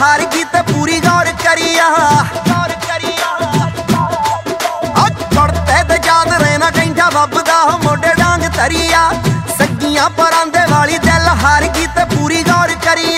ਹਾਰ ਗੀਤ ਪੂਰੀ ਗੌਰ ਕਰੀਆ। ਗੌਰ ਕਰੀਆ ਅੱਜ ਚੜਤੇ ਤੇ ਯਾਦ ਰਹਿਣਾ ਕਹਿੰਦਾ ਬੱਬ ਦਾ, ਮੋਢੇ ਡਾਂਗ ਤਰੀਆ ਸੱਗੀਆਂ ਪਰਾਂਦੇ ਵਾਲੀ ਦਿਲ ਹਾਰ ਗੀਤ ਪੂਰੀ ਗੌਰ ਕਰੀਆ।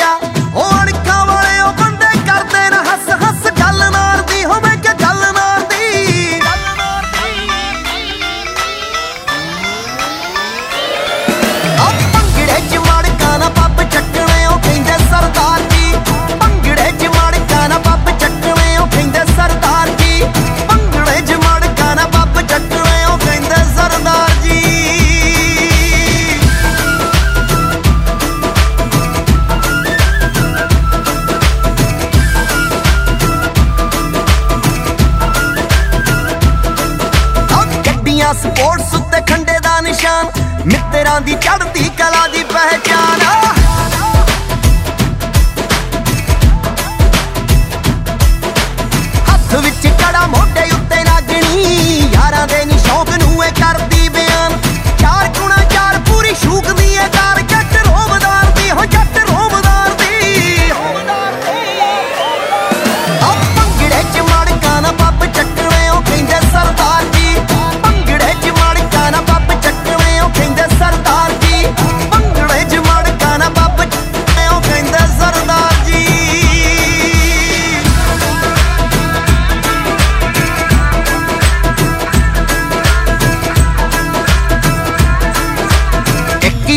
ਮਿੱਤਰਾਂ ਦੀ ਚੜ੍ਹਦੀ ਕਲਾ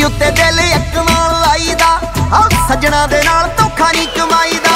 ਉੱਤੇ ਦਿਲ ਇੱਕ ਨਾਲ ਲਾਈਦਾ। ਹਰ ਸੱਜਣਾ ਦੇ ਨਾਲ ਧੋਖਾ ਨਹੀਂ ਕਮਾਈਦਾ।